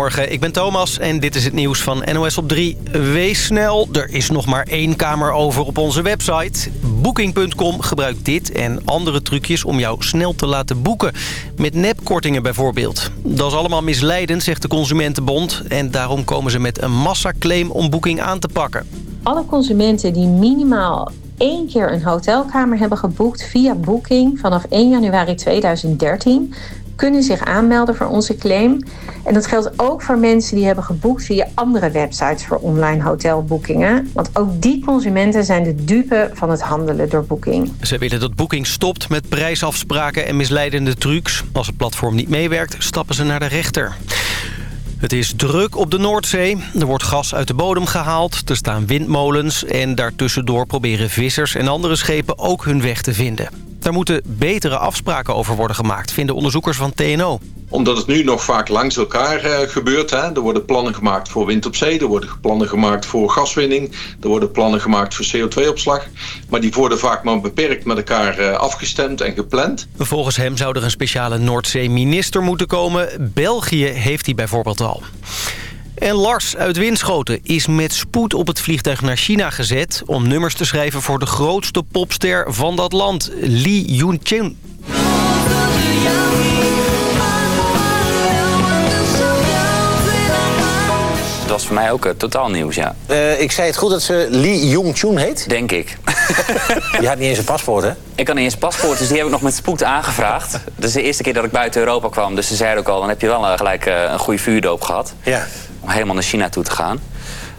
Morgen, ik ben Thomas en dit is het nieuws van NOS op 3. Wees snel, er is nog maar één kamer over op onze website. Booking.com gebruikt dit en andere trucjes om jou snel te laten boeken. Met nepkortingen bijvoorbeeld. Dat is allemaal misleidend, zegt de Consumentenbond. En daarom komen ze met een massaclaim om Booking aan te pakken. Alle consumenten die minimaal één keer een hotelkamer hebben geboekt via Booking vanaf 1 januari 2013 kunnen zich aanmelden voor onze claim. En dat geldt ook voor mensen die hebben geboekt via andere websites voor online hotelboekingen. Want ook die consumenten zijn de dupe van het handelen door Booking. Ze willen dat Booking stopt met prijsafspraken en misleidende trucs. Als het platform niet meewerkt, stappen ze naar de rechter. Het is druk op de Noordzee. Er wordt gas uit de bodem gehaald. Er staan windmolens. En daartussendoor proberen vissers en andere schepen ook hun weg te vinden. Daar moeten betere afspraken over worden gemaakt, vinden onderzoekers van TNO omdat het nu nog vaak langs elkaar uh, gebeurt. Hè. Er worden plannen gemaakt voor wind op zee. Er worden plannen gemaakt voor gaswinning. Er worden plannen gemaakt voor CO2-opslag. Maar die worden vaak maar beperkt met elkaar uh, afgestemd en gepland. Volgens hem zou er een speciale Noordzee-minister moeten komen. België heeft die bijvoorbeeld al. En Lars uit Winschoten is met spoed op het vliegtuig naar China gezet... om nummers te schrijven voor de grootste popster van dat land, Lee Yun-chun. Was voor mij ook uh, totaal nieuws, ja. Uh, ik zei het goed dat ze Lee Jong-chun heet? Denk ik. Je had niet eens een paspoort, hè? Ik had niet eens een paspoort, dus die heb ik nog met spoed aangevraagd. Dat is de eerste keer dat ik buiten Europa kwam. Dus ze zeiden ook al, dan heb je wel uh, gelijk een goede vuurdoop gehad. Ja. Om helemaal naar China toe te gaan.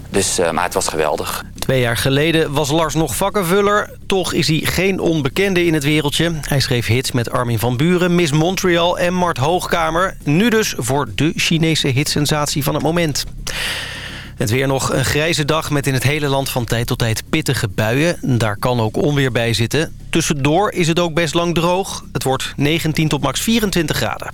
Dus, maar het was geweldig. Twee jaar geleden was Lars nog vakkenvuller. Toch is hij geen onbekende in het wereldje. Hij schreef hits met Armin van Buren, Miss Montreal en Mart Hoogkamer. Nu dus voor de Chinese hitsensatie van het moment. Het weer nog een grijze dag met in het hele land van tijd tot tijd pittige buien. Daar kan ook onweer bij zitten. Tussendoor is het ook best lang droog. Het wordt 19 tot max 24 graden.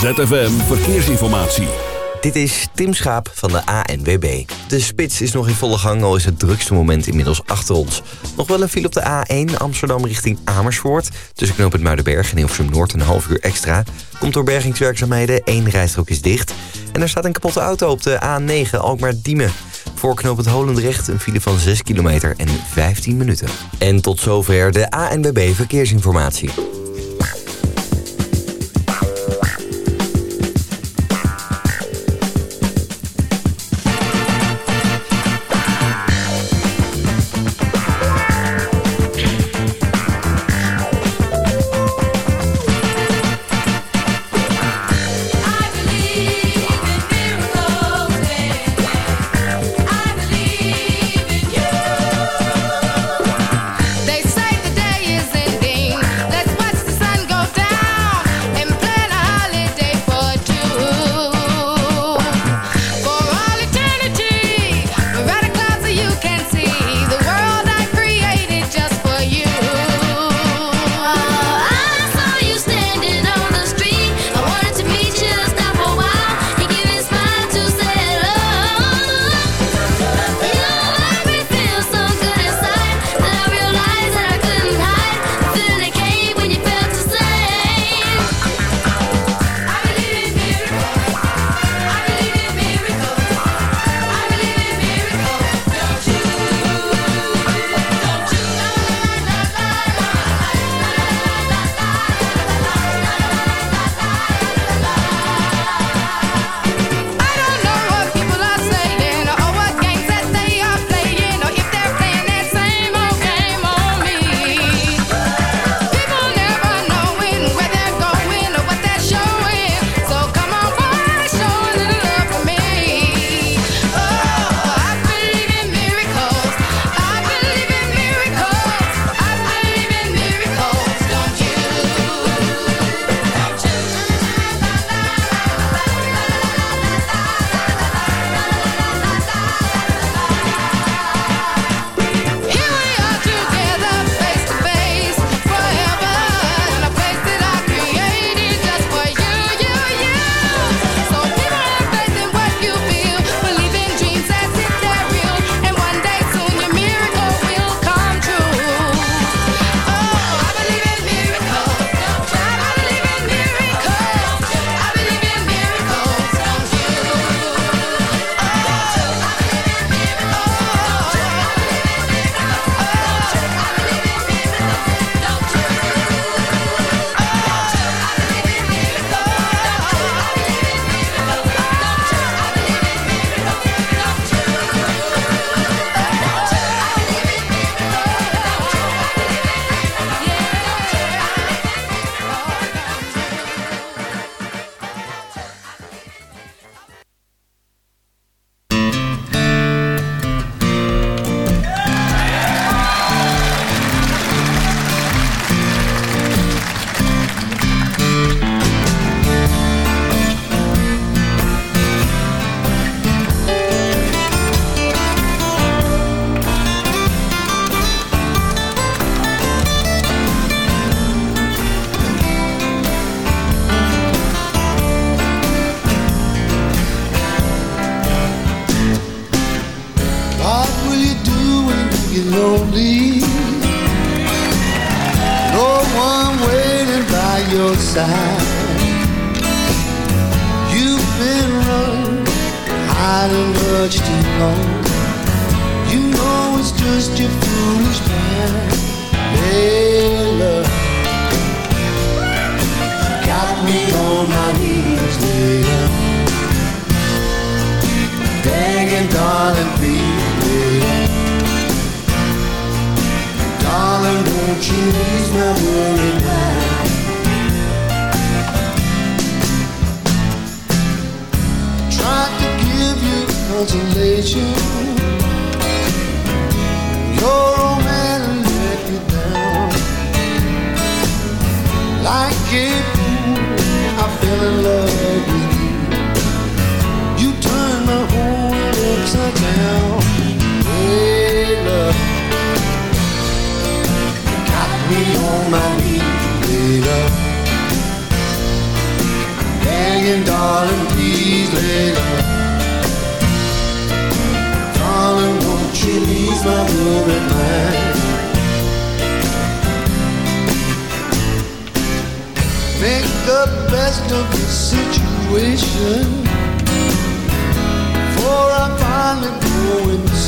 ZFM Verkeersinformatie. Dit is Tim Schaap van de ANWB. De spits is nog in volle gang, al is het drukste moment inmiddels achter ons. Nog wel een file op de A1 Amsterdam richting Amersfoort. Tussen knooppunt Muidenberg en Hilversum Noord een half uur extra. Komt door bergingswerkzaamheden, één rijstrook is dicht. En er staat een kapotte auto op de A9 Alkmaar-Diemen. Voor knooppunt Holendrecht een file van 6 kilometer en 15 minuten. En tot zover de ANWB Verkeersinformatie.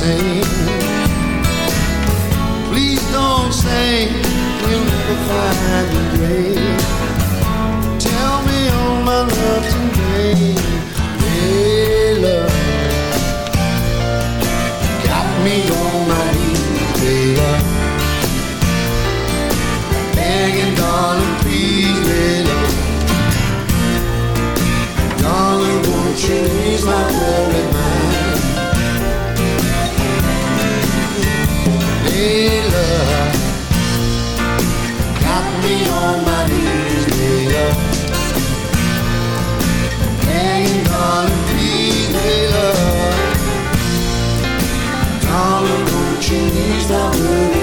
sing. Please don't say we'll never find a grave. Tell me all my love dans le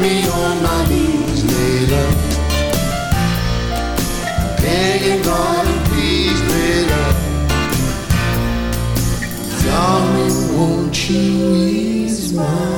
me on my knees, later. Begging God to please, later. Darling, won't you ease my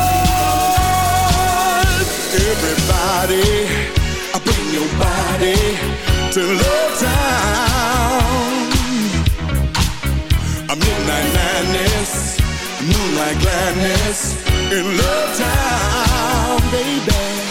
everybody, I bring your body to Love Town. A midnight madness, moonlight gladness in Love Town, baby.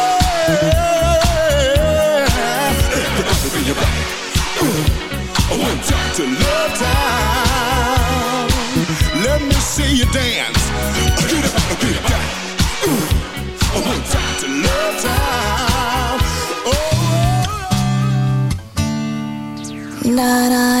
Time to Love. Let me see you dance. To Love. Oh. Da da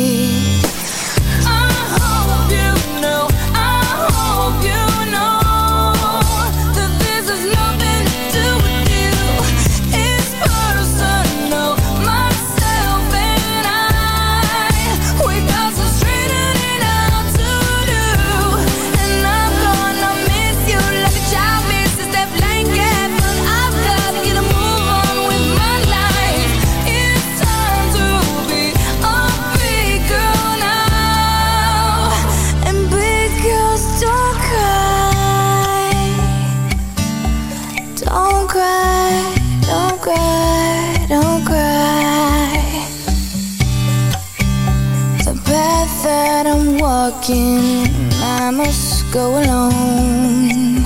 thinking I must go alone.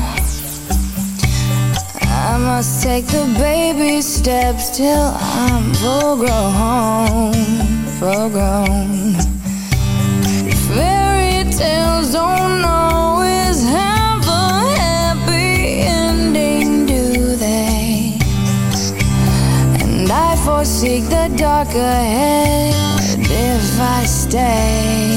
I must take the baby steps till I'm full grown Full grown. Fairy tales don't always have a happy ending, do they? And I forsake the dark ahead if I stay.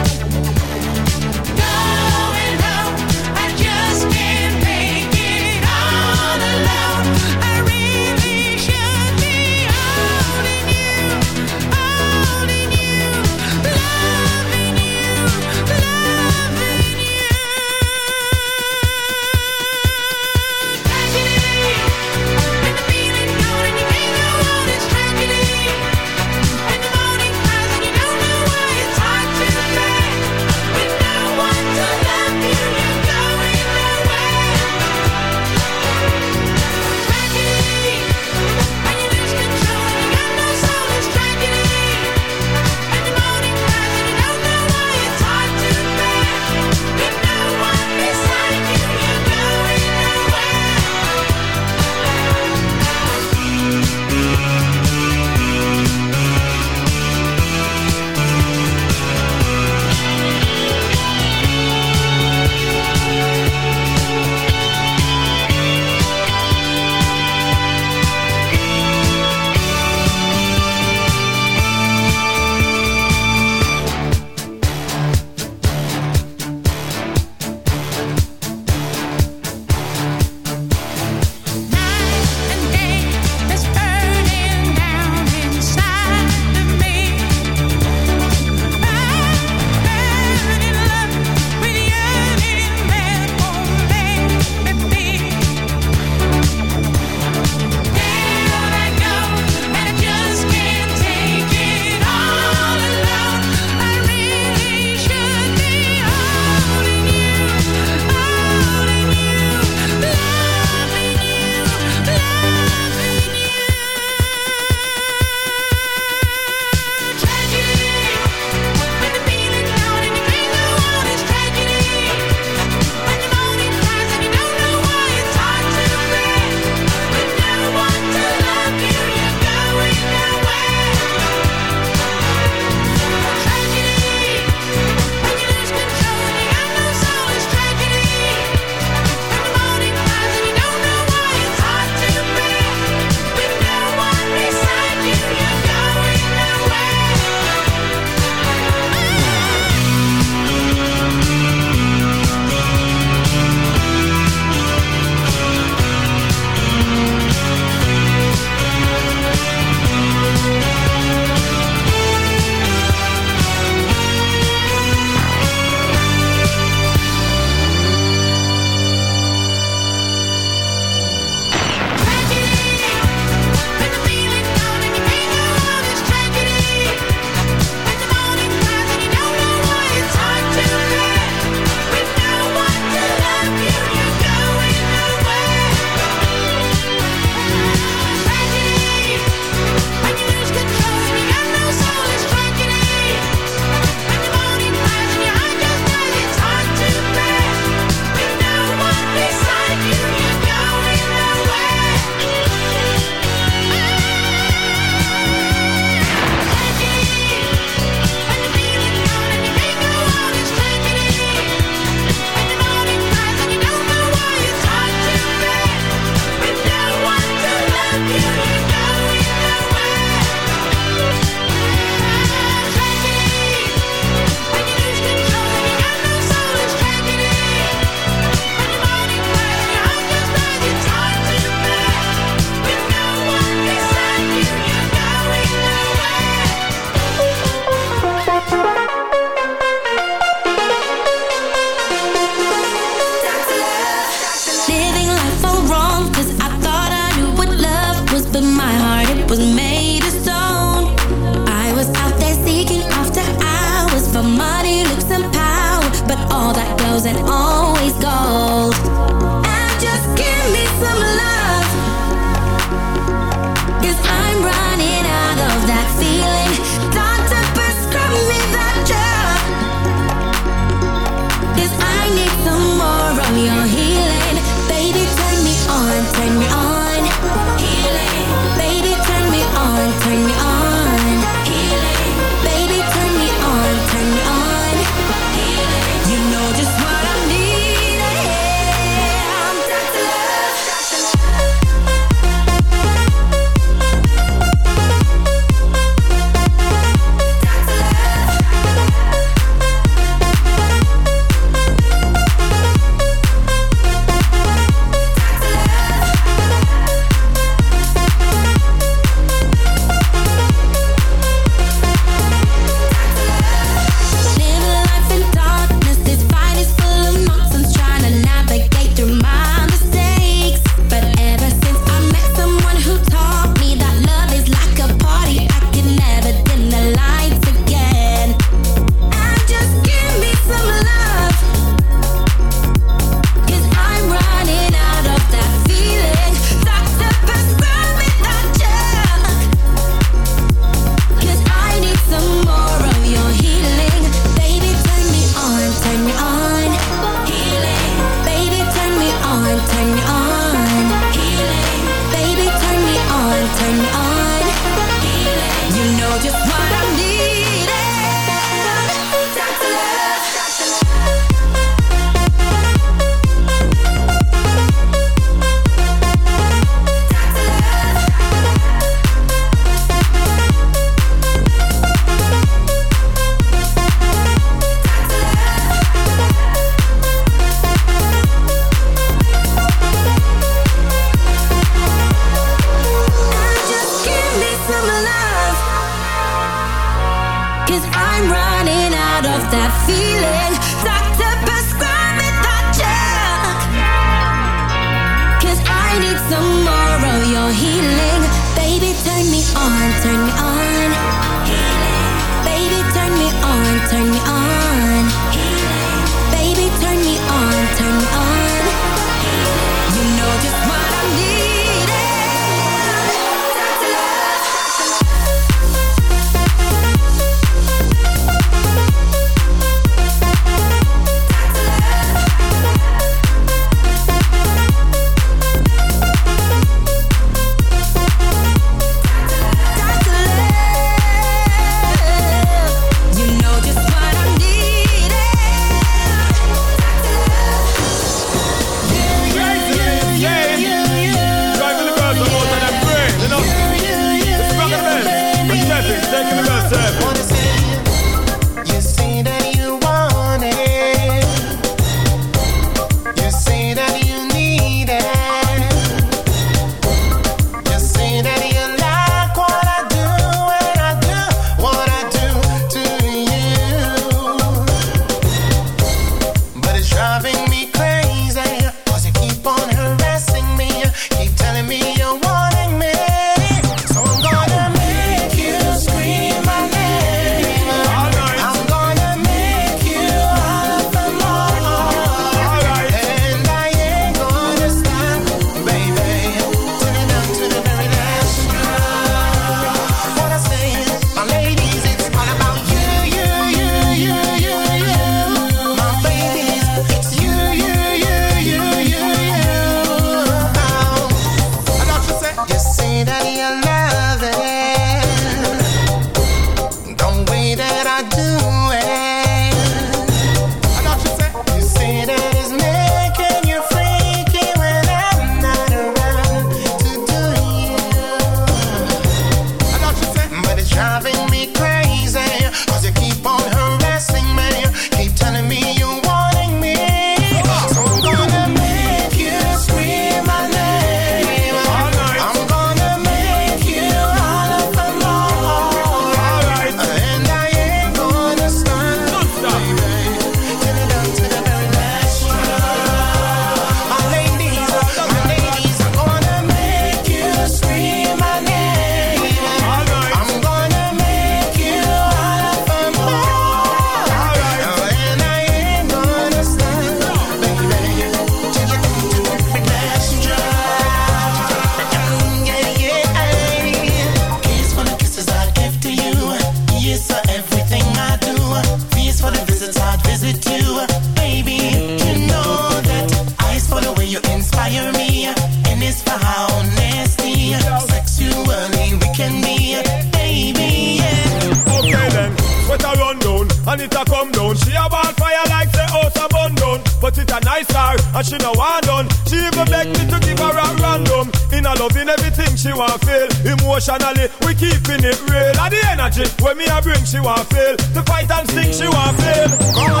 emotionally. We keeping it real. At the energy when me a bring, she want feel. The fight and sting, she want feel.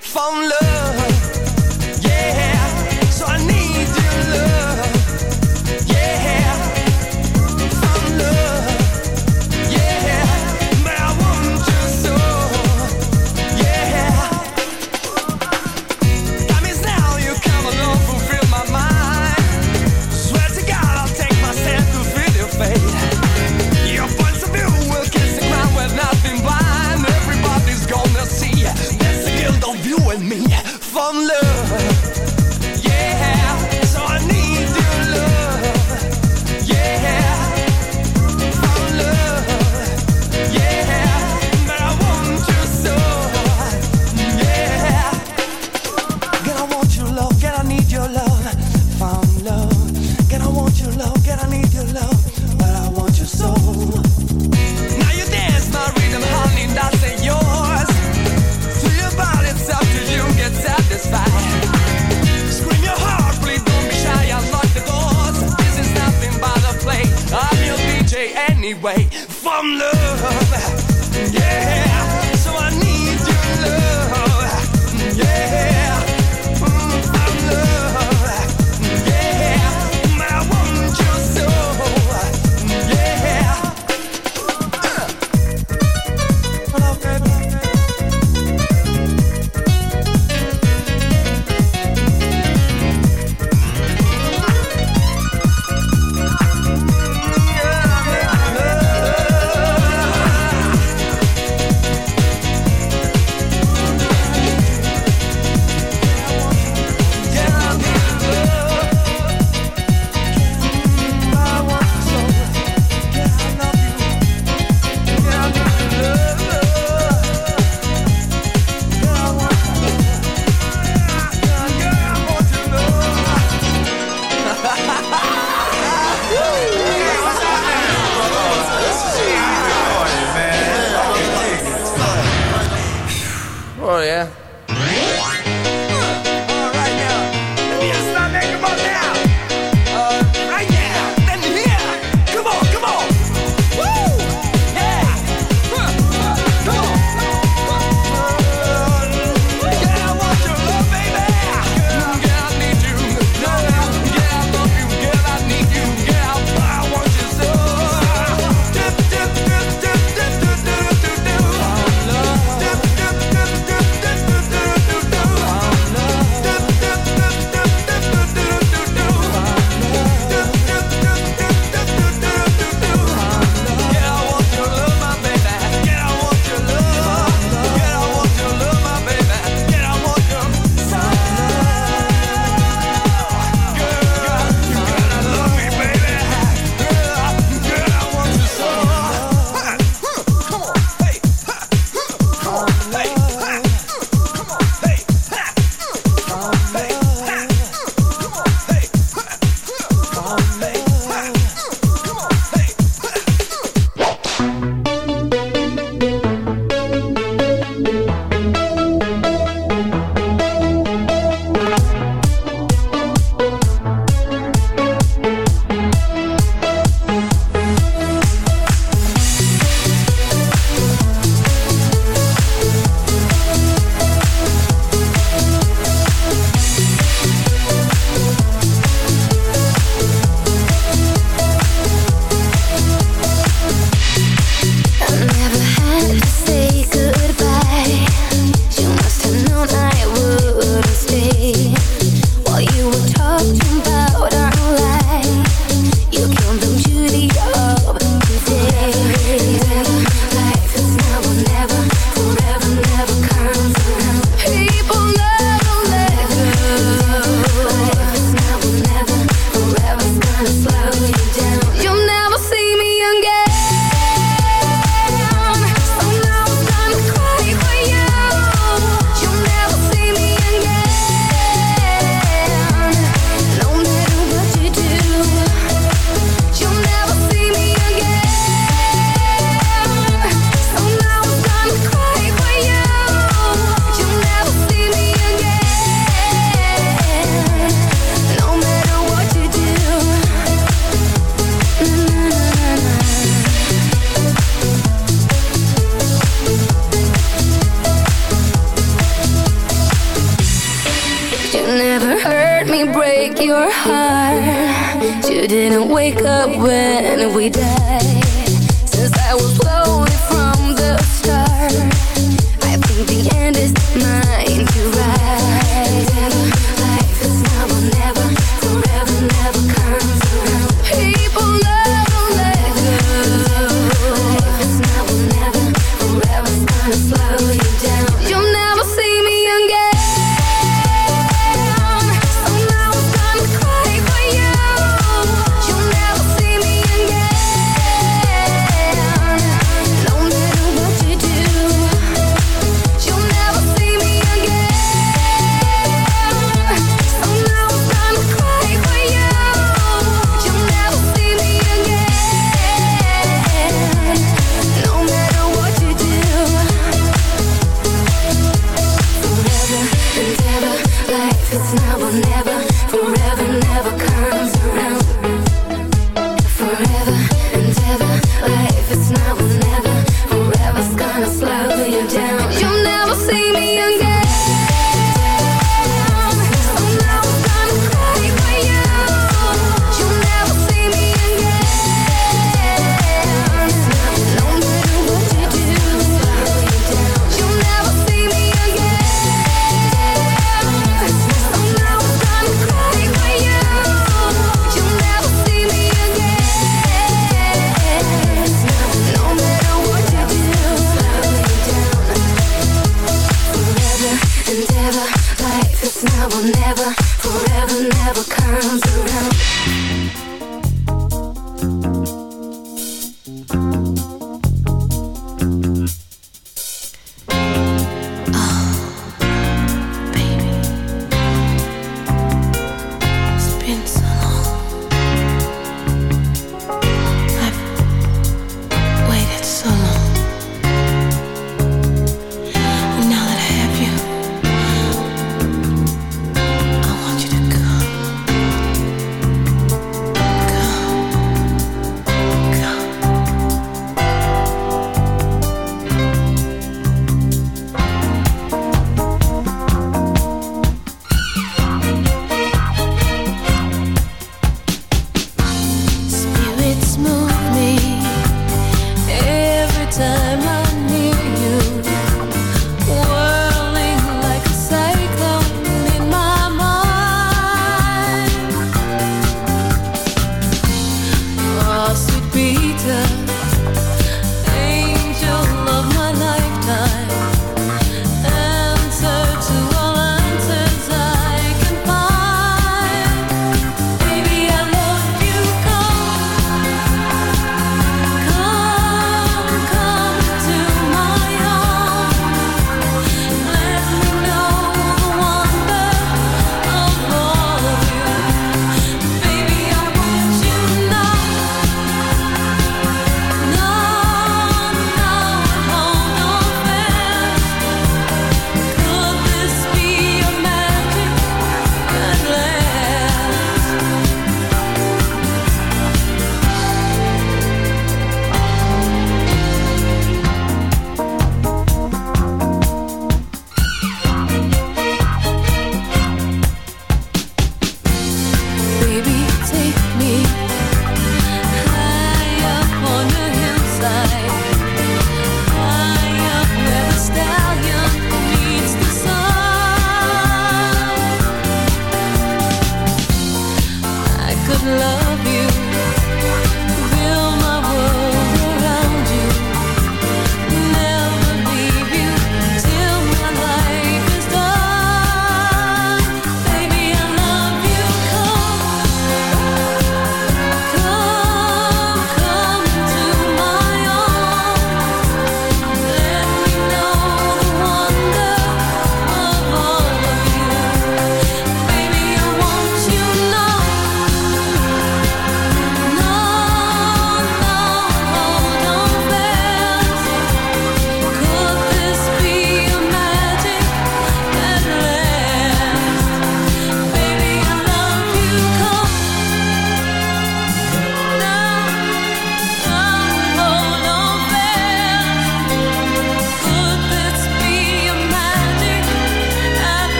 van love